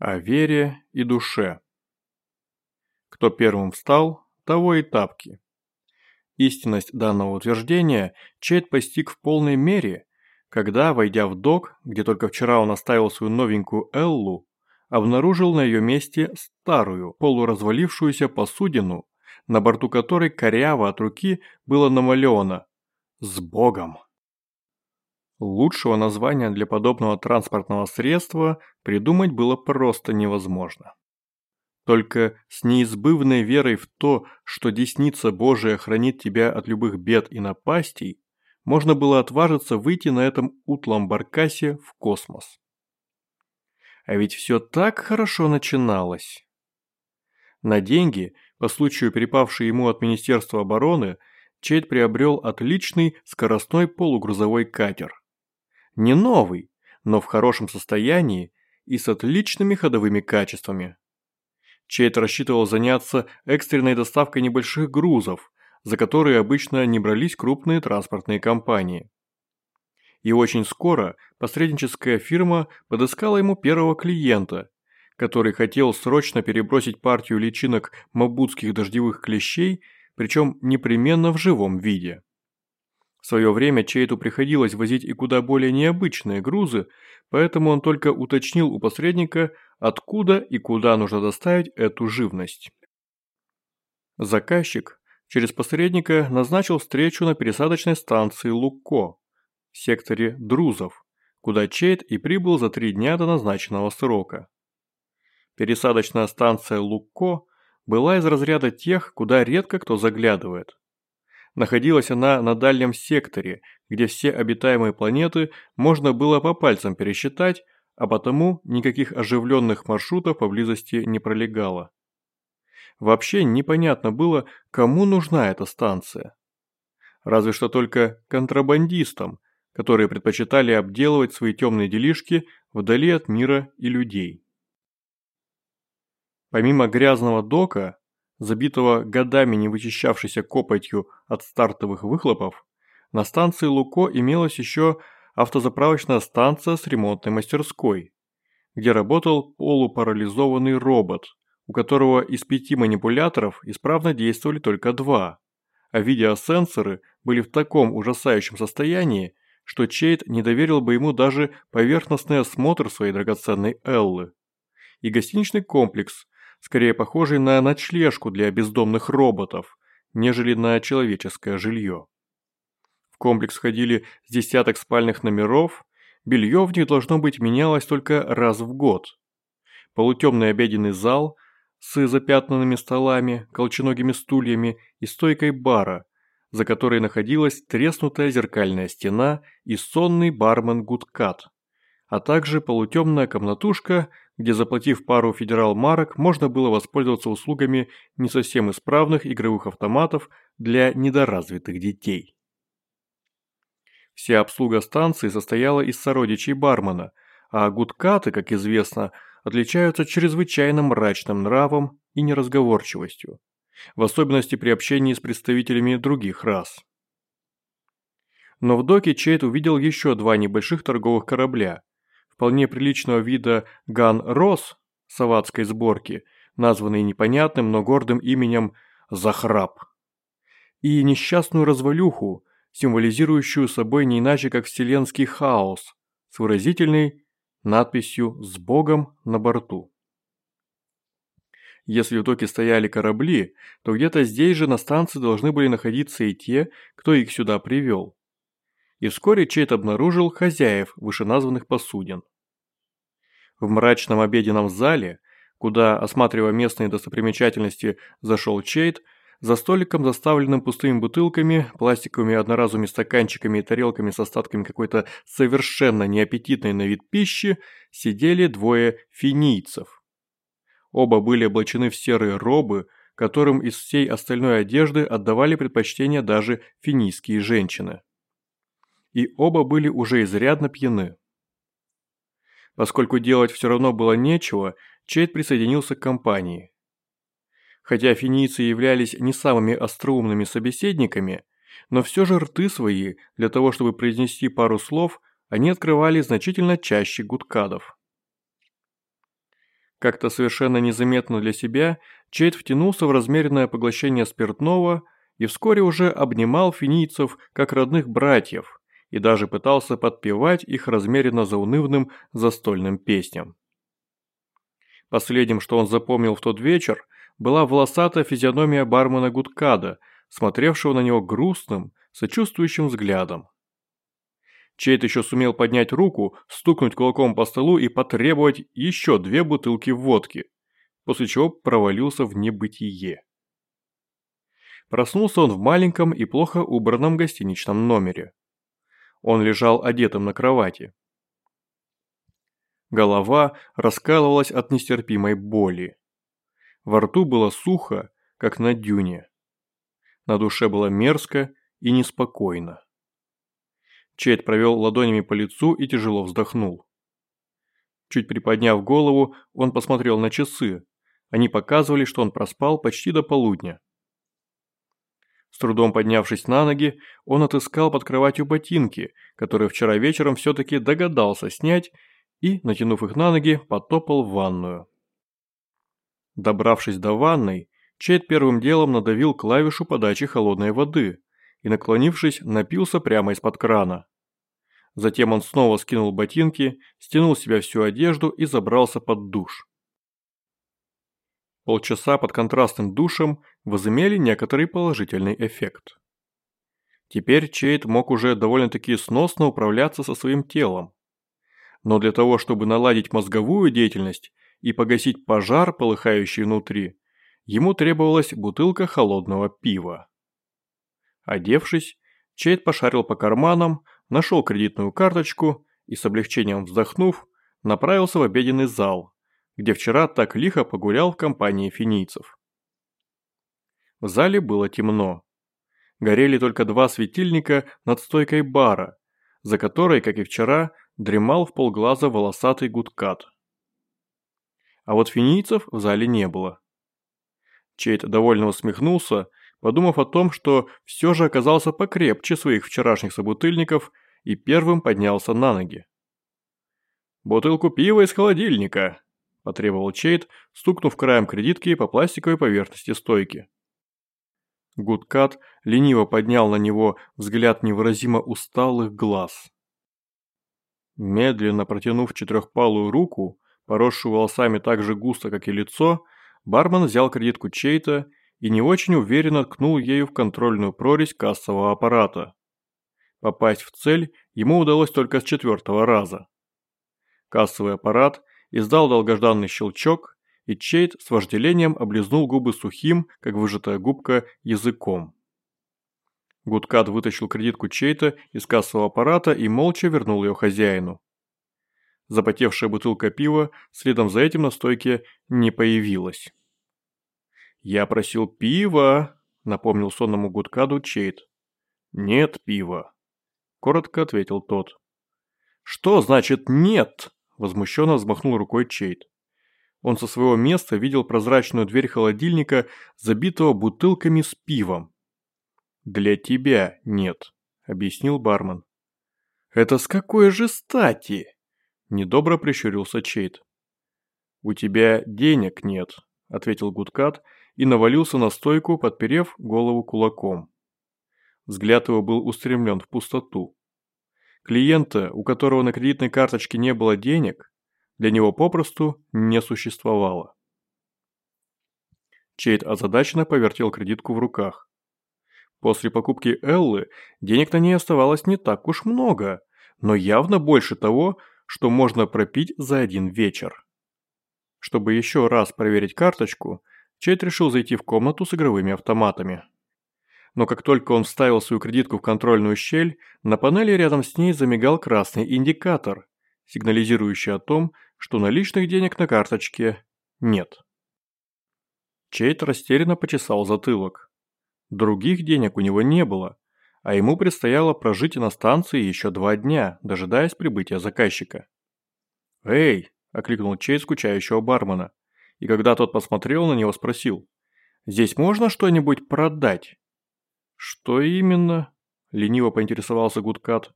О вере и душе. Кто первым встал, того и тапки. Истинность данного утверждения Чейд постиг в полной мере, когда, войдя в док, где только вчера он оставил свою новенькую Эллу, обнаружил на ее месте старую, полуразвалившуюся посудину, на борту которой коряво от руки было намалевано «С Богом!». Лучшего названия для подобного транспортного средства придумать было просто невозможно. Только с неизбывной верой в то, что десница Божия хранит тебя от любых бед и напастей, можно было отважиться выйти на этом утлом баркасе в космос. А ведь все так хорошо начиналось. На деньги, по случаю перепавшие ему от Министерства обороны, Чейд приобрел отличный скоростной полугрузовой катер. Не новый, но в хорошем состоянии и с отличными ходовыми качествами. Чейт рассчитывал заняться экстренной доставкой небольших грузов, за которые обычно не брались крупные транспортные компании. И очень скоро посредническая фирма подыскала ему первого клиента, который хотел срочно перебросить партию личинок мабутских дождевых клещей, причем непременно в живом виде. В свое время Чейту приходилось возить и куда более необычные грузы, поэтому он только уточнил у посредника, откуда и куда нужно доставить эту живность. Заказчик через посредника назначил встречу на пересадочной станции Лукко в секторе Друзов, куда Чейт и прибыл за три дня до назначенного срока. Пересадочная станция Лукко была из разряда тех, куда редко кто заглядывает. Находилась она на дальнем секторе, где все обитаемые планеты можно было по пальцам пересчитать, а потому никаких оживленных маршрутов поблизости не пролегало. Вообще непонятно было, кому нужна эта станция. Разве что только контрабандистам, которые предпочитали обделывать свои темные делишки вдали от мира и людей. Помимо грязного дока, забитого годами не вычищавшейся копотью от стартовых выхлопов, на станции Луко имелась еще автозаправочная станция с ремонтной мастерской, где работал полупарализованный робот, у которого из пяти манипуляторов исправно действовали только два, а видеосенсоры были в таком ужасающем состоянии, что Чейд не доверил бы ему даже поверхностный осмотр своей драгоценной Эллы. И гостиничный комплекс, скорее похожий на ночлежку для бездомных роботов, нежели на человеческое жилье. В комплекс входили с десяток спальных номеров, белье в них должно быть менялось только раз в год. Полутемный обеденный зал с запятнанными столами, колченогими стульями и стойкой бара, за которой находилась треснутая зеркальная стена и сонный бармен Гудкат, а также полутемная комнатушка где, заплатив пару федерал-марок, можно было воспользоваться услугами не совсем исправных игровых автоматов для недоразвитых детей. Вся обслуга станции состояла из сородичей бармена, а гудкаты, как известно, отличаются чрезвычайно мрачным нравом и неразговорчивостью, в особенности при общении с представителями других рас. Но в доке Чейт увидел еще два небольших торговых корабля, вполне приличного вида Ган Рос саватской сборки, названный непонятным, но гордым именем Захрап, и несчастную развалюху, символизирующую собой не иначе как вселенский хаос, с выразительной надписью «С Богом» на борту. Если в доке стояли корабли, то где-то здесь же на станции должны были находиться и те, кто их сюда привел. И вскоре Чейт обнаружил хозяев вышеназванных посудин. В мрачном обеденном зале, куда, осматривая местные достопримечательности, зашел Чейт, за столиком, заставленным пустыми бутылками, пластиковыми одноразовыми стаканчиками и тарелками с остатками какой-то совершенно неаппетитной на вид пищи, сидели двое финийцев. Оба были облачены в серые робы, которым из всей остальной одежды отдавали предпочтение даже финийские женщины. И оба были уже изрядно пьяны. Поскольку делать все равно было нечего, Чейд присоединился к компании. Хотя финийцы являлись не самыми остроумными собеседниками, но все же рты свои, для того чтобы произнести пару слов, они открывали значительно чаще гудкадов. Как-то совершенно незаметно для себя Чейд втянулся в размеренное поглощение спиртного и вскоре уже обнимал финийцев как родных братьев и даже пытался подпевать их размеренно заунывным застольным песням. Последним, что он запомнил в тот вечер, была волосатая физиономия бармена Гудкада, смотревшего на него грустным, сочувствующим взглядом. Чейт еще сумел поднять руку, стукнуть кулаком по столу и потребовать еще две бутылки водки, после чего провалился в небытие. Проснулся он в маленьком и плохо убранном гостиничном номере. Он лежал одетым на кровати. Голова раскалывалась от нестерпимой боли. Во рту было сухо, как на дюне. На душе было мерзко и неспокойно. Чейд провел ладонями по лицу и тяжело вздохнул. Чуть приподняв голову, он посмотрел на часы. Они показывали, что он проспал почти до полудня. С трудом поднявшись на ноги, он отыскал под кроватью ботинки, которые вчера вечером все-таки догадался снять и, натянув их на ноги, потопал в ванную. Добравшись до ванной, Чейд первым делом надавил клавишу подачи холодной воды и, наклонившись, напился прямо из-под крана. Затем он снова скинул ботинки, стянул с себя всю одежду и забрался под душ. Полчаса под контрастным душем возымели некоторый положительный эффект. Теперь Чейд мог уже довольно-таки сносно управляться со своим телом. Но для того, чтобы наладить мозговую деятельность и погасить пожар, полыхающий внутри, ему требовалась бутылка холодного пива. Одевшись, Чейд пошарил по карманам, нашел кредитную карточку и с облегчением вздохнув, направился в обеденный зал, где вчера так лихо погулял в компании финийцев. В зале было темно. Горели только два светильника над стойкой бара, за которой, как и вчера, дремал в полглаза волосатый гудкат. А вот финийцев в зале не было. Чейд довольно усмехнулся, подумав о том, что все же оказался покрепче своих вчерашних собутыльников и первым поднялся на ноги. «Бутылку пива из холодильника», – потребовал Чейд, стукнув краем кредитки по пластиковой поверхности стойки. Гудкат лениво поднял на него взгляд невыразимо усталых глаз. Медленно протянув четырехпалую руку, поросшую волосами так же густо, как и лицо, бармен взял кредитку Чейта и не очень уверенно ткнул ею в контрольную прорезь кассового аппарата. Попасть в цель ему удалось только с четвертого раза. Кассовый аппарат издал долгожданный щелчок, и Чейд с вожделением облизнул губы сухим, как выжатая губка, языком. Гудкат вытащил кредитку Чейта из кассового аппарата и молча вернул ее хозяину. Запотевшая бутылка пива следом за этим на стойке не появилась. «Я просил пива», — напомнил сонному Гудкаду Чейд. «Нет пива», — коротко ответил тот. «Что значит «нет»?» – возмущенно взмахнул рукой Чейд. Он со своего места видел прозрачную дверь холодильника, забитого бутылками с пивом. «Для тебя нет», – объяснил бармен. «Это с какой же стати?» – недобро прищурился Чейд. «У тебя денег нет», – ответил Гудкат и навалился на стойку, подперев голову кулаком. Взгляд его был устремлен в пустоту. Клиента, у которого на кредитной карточке не было денег, для него попросту не существовало. Чейд озадаченно повертел кредитку в руках. После покупки Эллы денег на ней оставалось не так уж много, но явно больше того, что можно пропить за один вечер. Чтобы еще раз проверить карточку, Чейд решил зайти в комнату с игровыми автоматами но как только он вставил свою кредитку в контрольную щель, на панели рядом с ней замигал красный индикатор, сигнализирующий о том, что наличных денег на карточке нет. Чейт растерянно почесал затылок. Других денег у него не было, а ему предстояло прожить на станции еще два дня, дожидаясь прибытия заказчика. «Эй!» – окликнул Чейт скучающего бармена, и когда тот посмотрел на него, спросил, «Здесь можно что-нибудь продать?» «Что именно?» – лениво поинтересовался Гудкат.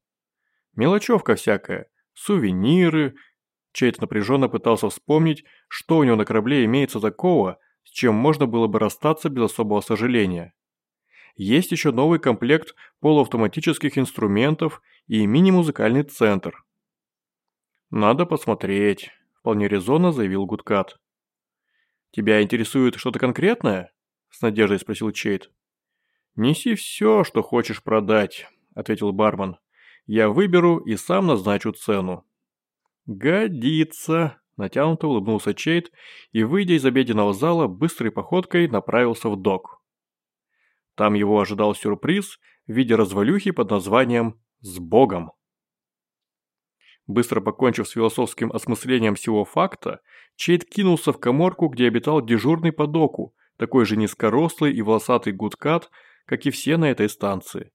«Мелочевка всякая. Сувениры, Чейт напряженно пытался вспомнить, что у него на корабле имеется такого, с чем можно было бы расстаться без особого сожаления. Есть еще новый комплект полуавтоматических инструментов и мини-музыкальный центр. «Надо посмотреть», – вполне резонно заявил Гудкат. «Тебя интересует что-то конкретное?» – с надеждой спросил Чейт. «Неси все, что хочешь продать», – ответил бармен. «Я выберу и сам назначу цену». «Годится», – натянуто улыбнулся Чейт и, выйдя из обеденного зала, быстрой походкой направился в док. Там его ожидал сюрприз в виде развалюхи под названием «С Богом». Быстро покончив с философским осмыслением всего факта, Чейд кинулся в коморку, где обитал дежурный по доку, такой же низкорослый и волосатый гудкат, как и все на этой станции.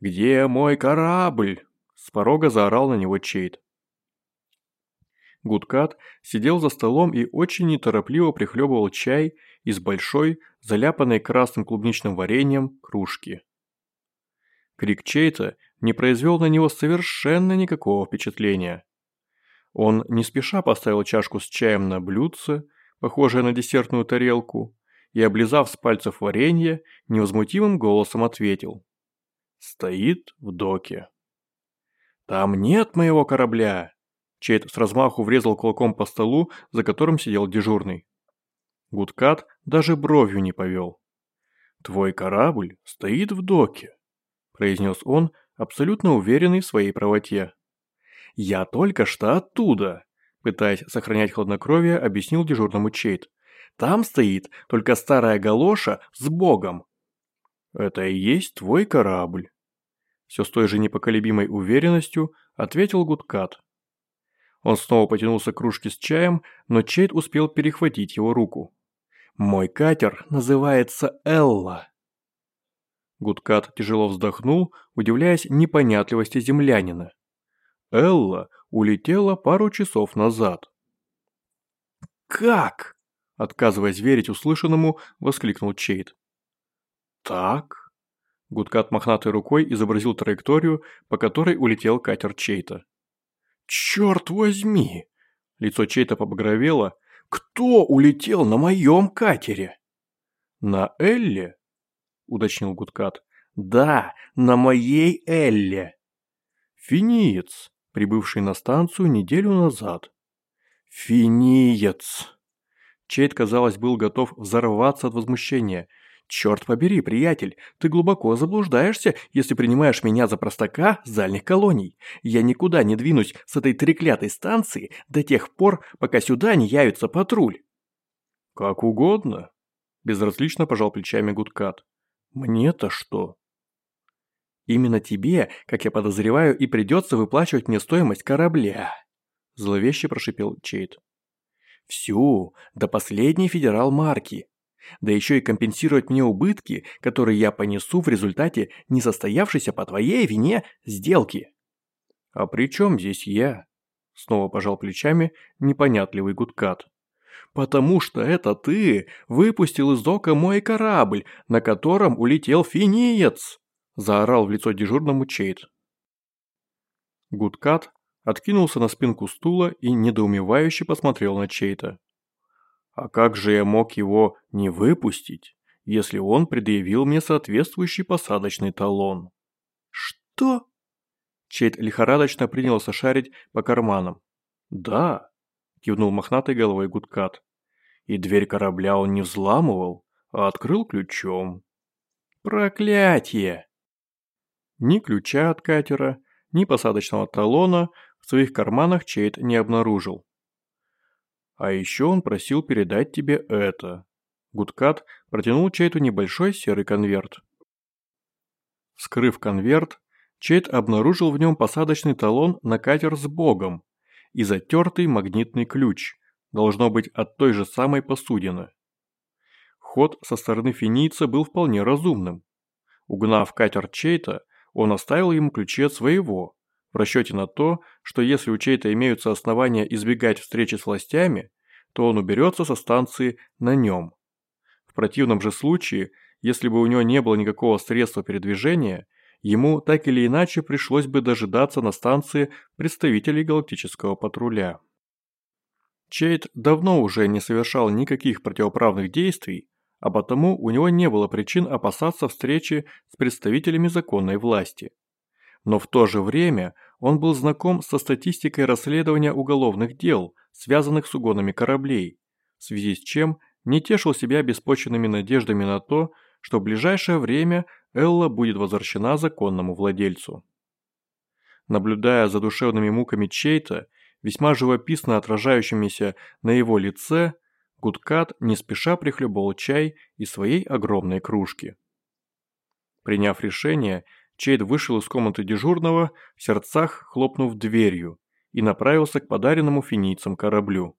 «Где мой корабль?» – с порога заорал на него Чейд. Гудкат сидел за столом и очень неторопливо прихлебывал чай из большой, заляпанной красным клубничным вареньем, кружки. Крик чей-то не произвел на него совершенно никакого впечатления. Он не спеша поставил чашку с чаем на блюдце, похожее на десертную тарелку, и, облизав с пальцев варенье, невозмутимым голосом ответил. «Стоит в доке». «Там нет моего корабля!» Чейд с размаху врезал кулаком по столу, за которым сидел дежурный. Гудкат даже бровью не повел. «Твой корабль стоит в доке», – произнес он, абсолютно уверенный в своей правоте. «Я только что оттуда», – пытаясь сохранять хладнокровие, объяснил дежурному Чейд. «Там стоит только старая галоша с богом». «Это и есть твой корабль», – все с той же непоколебимой уверенностью ответил Гудкат. Он снова потянулся к кружке с чаем, но Чейд успел перехватить его руку. «Мой катер называется Элла». Гудкат тяжело вздохнул, удивляясь непонятливости землянина. Элла улетела пару часов назад. «Как?» – отказываясь верить услышанному, воскликнул Чейд. «Так?» Гудкат мохнатой рукой изобразил траекторию, по которой улетел катер Чейта. «Черт возьми!» Лицо чей-то побагровело. «Кто улетел на моем катере?» «На Элле?» – уточнил Гудкат. «Да, на моей Элле!» «Финиец, прибывший на станцию неделю назад». «Финиец!» Чейд, казалось, был готов взорваться от возмущения – «Черт побери, приятель, ты глубоко заблуждаешься, если принимаешь меня за простака с дальних колоний. Я никуда не двинусь с этой треклятой станции до тех пор, пока сюда не явится патруль». «Как угодно», – безразлично пожал плечами Гудкат. «Мне-то что?» «Именно тебе, как я подозреваю, и придется выплачивать мне стоимость корабля», – зловеще прошипел Чейд. «Всю, до последней федерал-марки да еще и компенсировать мне убытки, которые я понесу в результате несостоявшейся по твоей вине сделки. А при чем здесь я? Снова пожал плечами непонятливый гудкат. «Потому что это ты выпустил из дока мой корабль, на котором улетел финиец!» Заорал в лицо дежурному Чейд. Гудкат откинулся на спинку стула и недоумевающе посмотрел на Чейта. А как же я мог его не выпустить, если он предъявил мне соответствующий посадочный талон? Что? Чейд лихорадочно принялся шарить по карманам. Да, кивнул мохнатой головой Гудкат. И дверь корабля он не взламывал, а открыл ключом. Проклятие! Ни ключа от катера, ни посадочного талона в своих карманах Чейд не обнаружил. А еще он просил передать тебе это. Гудкат протянул Чейту небольшой серый конверт. Вскрыв конверт, Чейт обнаружил в нем посадочный талон на катер с богом и затертый магнитный ключ, должно быть от той же самой посудины. Ход со стороны финийца был вполне разумным. Угнав катер Чейта, он оставил ему ключи от своего, в расчете на то, что если у чей-то имеются основания избегать встречи с властями, то он уберется со станции на нем. В противном же случае, если бы у него не было никакого средства передвижения, ему так или иначе пришлось бы дожидаться на станции представителей галактического патруля. Чейд давно уже не совершал никаких противоправных действий, а потому у него не было причин опасаться встречи с представителями законной власти. Но в то же время он был знаком со статистикой расследования уголовных дел, связанных с угонами кораблей, в связи с чем не тешил себя беспочвенными надеждами на то, что в ближайшее время Элла будет возвращена законному владельцу. Наблюдая за душевными муками Чейта, весьма живописно отражающимися на его лице, Гудкат не спеша прихлебывал чай из своей огромной кружки. Приняв решение, Чейд вышел из комнаты дежурного, в сердцах хлопнув дверью, и направился к подаренному финицам кораблю.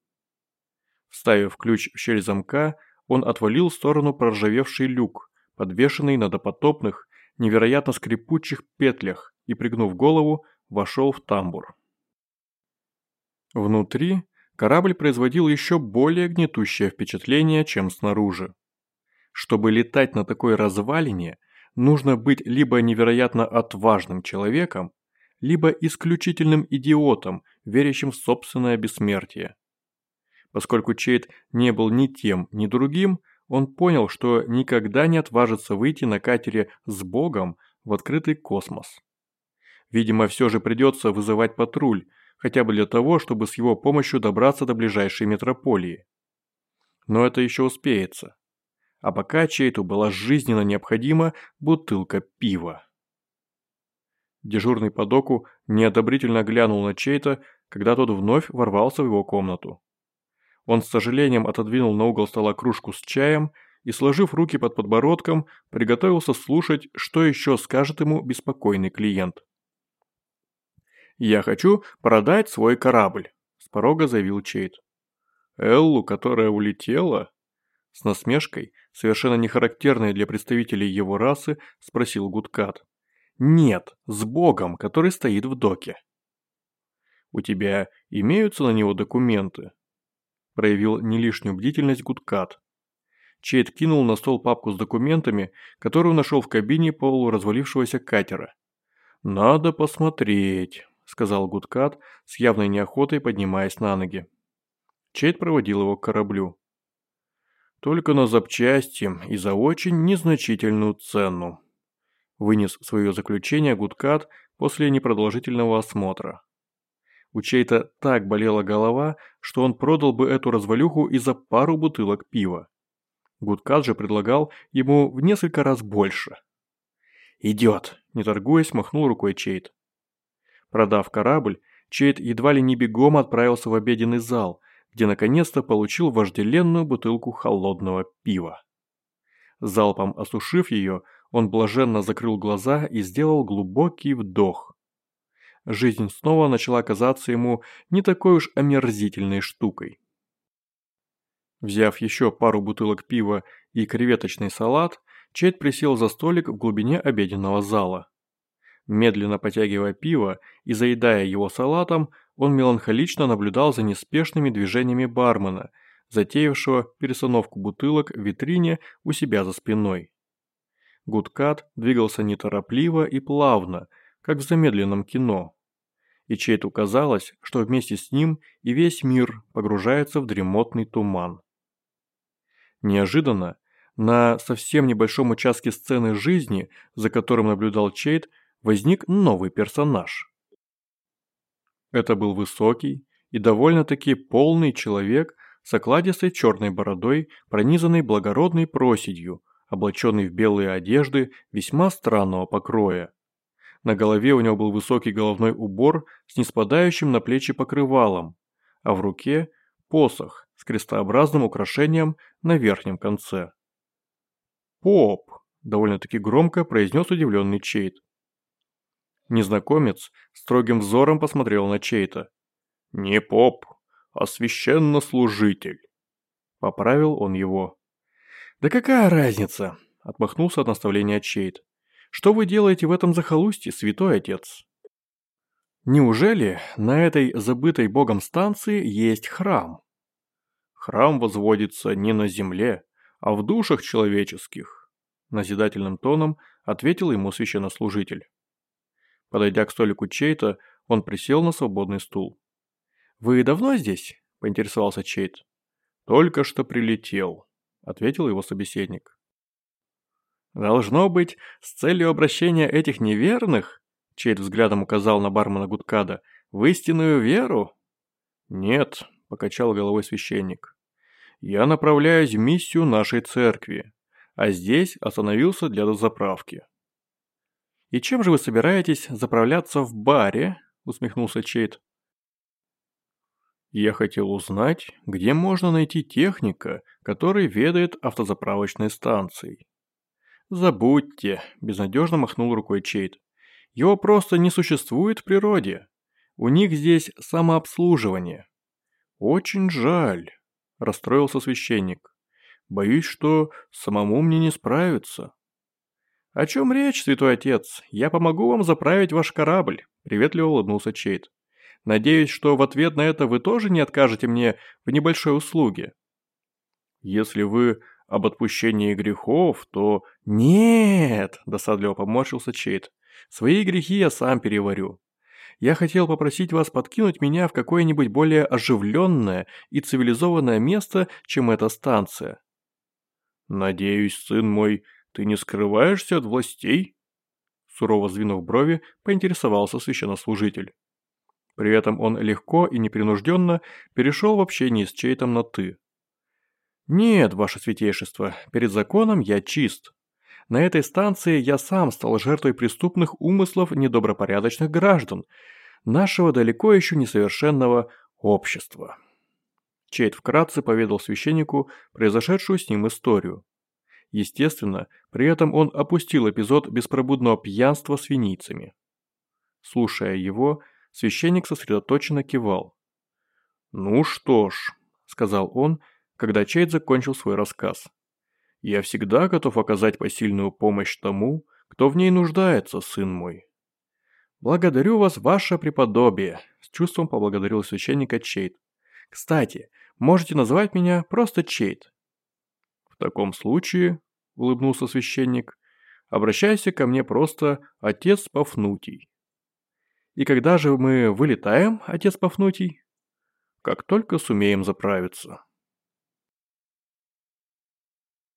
Вставив ключ в щель замка, он отвалил в сторону проржавевший люк, подвешенный на допотопных, невероятно скрипучих петлях, и, пригнув голову, вошел в тамбур. Внутри корабль производил еще более гнетущее впечатление, чем снаружи. Чтобы летать на такой развалине, нужно быть либо невероятно отважным человеком, либо исключительным идиотом, верящим в собственное бессмертие. Поскольку Чейд не был ни тем, ни другим, он понял, что никогда не отважится выйти на катере с Богом в открытый космос. Видимо, все же придется вызывать патруль, хотя бы для того, чтобы с его помощью добраться до ближайшей метрополии. Но это еще успеется а пока Чейту была жизненно необходима бутылка пива. Дежурный по доку неодобрительно глянул на Чейта, когда тот вновь ворвался в его комнату. Он с сожалением отодвинул на угол стола кружку с чаем и, сложив руки под подбородком, приготовился слушать, что еще скажет ему беспокойный клиент. «Я хочу продать свой корабль», – с порога заявил Чейт. «Эллу, которая улетела?» С насмешкой, совершенно не характерной для представителей его расы, спросил Гудкат. «Нет, с богом, который стоит в доке». «У тебя имеются на него документы?» Проявил не лишнюю бдительность Гудкат. Чейд кинул на стол папку с документами, которую нашел в кабине полуразвалившегося катера. «Надо посмотреть», – сказал Гудкат с явной неохотой, поднимаясь на ноги. Чейд проводил его к кораблю. Только на запчасти и за очень незначительную цену. Вынес свое заключение Гудкат после непродолжительного осмотра. У чей-то так болела голова, что он продал бы эту развалюху и за пару бутылок пива. Гудкат же предлагал ему в несколько раз больше. «Идет», – не торгуясь, махнул рукой Чейт. Продав корабль, Чейт едва ли не бегом отправился в обеденный зал, где наконец-то получил вожделенную бутылку холодного пива. Залпом осушив ее, он блаженно закрыл глаза и сделал глубокий вдох. Жизнь снова начала казаться ему не такой уж омерзительной штукой. Взяв еще пару бутылок пива и креветочный салат, Чейд присел за столик в глубине обеденного зала. Медленно потягивая пиво и заедая его салатом, он меланхолично наблюдал за неспешными движениями бармена, затеявшего пересановку бутылок в витрине у себя за спиной. Гудкат двигался неторопливо и плавно, как в замедленном кино. И Чейту казалось, что вместе с ним и весь мир погружается в дремотный туман. Неожиданно, на совсем небольшом участке сцены жизни, за которым наблюдал Чейт, возник новый персонаж. Это был высокий и довольно-таки полный человек с окладистой черной бородой, пронизанной благородной проседью, облаченный в белые одежды весьма странного покроя. На голове у него был высокий головной убор с неспадающим на плечи покрывалом, а в руке – посох с крестообразным украшением на верхнем конце. «Поп!» – довольно-таки громко произнес удивленный Чейт. Незнакомец строгим взором посмотрел на чей-то. «Не поп, а священнослужитель», – поправил он его. «Да какая разница?» – отмахнулся от наставления Чейт. «Что вы делаете в этом захолустье, святой отец?» «Неужели на этой забытой богом станции есть храм?» «Храм возводится не на земле, а в душах человеческих», – назидательным тоном ответил ему священнослужитель. Подойдя к столику чей-то, он присел на свободный стул. «Вы давно здесь?» – поинтересовался Чейт. «Только что прилетел», – ответил его собеседник. «Должно быть, с целью обращения этих неверных, – Чейт взглядом указал на бармена Гудкада, – в истинную веру?» «Нет», – покачал головой священник. «Я направляюсь в миссию нашей церкви, а здесь остановился для дозаправки». «И чем же вы собираетесь заправляться в баре?» – усмехнулся Чейт. Я хотел узнать, где можно найти техника, который ведает автозаправочной станцией. «Забудьте», – безнадежно махнул рукой Чейт. «Его просто не существует в природе. У них здесь самообслуживание». «Очень жаль», – расстроился священник. «Боюсь, что самому мне не справиться». «О чем речь, святой отец? Я помогу вам заправить ваш корабль», – приветливо улыбнулся Чейт. «Надеюсь, что в ответ на это вы тоже не откажете мне в небольшой услуге». «Если вы об отпущении грехов, то... Нет, досадливо поморщился Чейт. Свои грехи я сам переварю. Я хотел попросить вас подкинуть меня в какое-нибудь более оживленное и цивилизованное место, чем эта станция. Надеюсь, сын мой, ты не скрываешься от властей? Сурово сдвинув брови, поинтересовался священнослужитель. При этом он легко и непринужденно перешел в общение с Чейтом на «ты». «Нет, ваше святейшество, перед законом я чист. На этой станции я сам стал жертвой преступных умыслов недобропорядочных граждан, нашего далеко еще несовершенного общества». Чейд вкратце поведал священнику произошедшую с ним историю. Естественно, при этом он опустил эпизод беспробудного пьянства с винийцами. Слушая его, священник сосредоточенно кивал. «Ну что ж», — сказал он, — когда Чейд закончил свой рассказ. «Я всегда готов оказать посильную помощь тому, кто в ней нуждается, сын мой». «Благодарю вас, ваше преподобие», – с чувством поблагодарил священника Чейд. «Кстати, можете называть меня просто Чейд». «В таком случае», – улыбнулся священник, – «обращайся ко мне просто отец Пафнутий». «И когда же мы вылетаем, отец Пафнутий?» «Как только сумеем заправиться».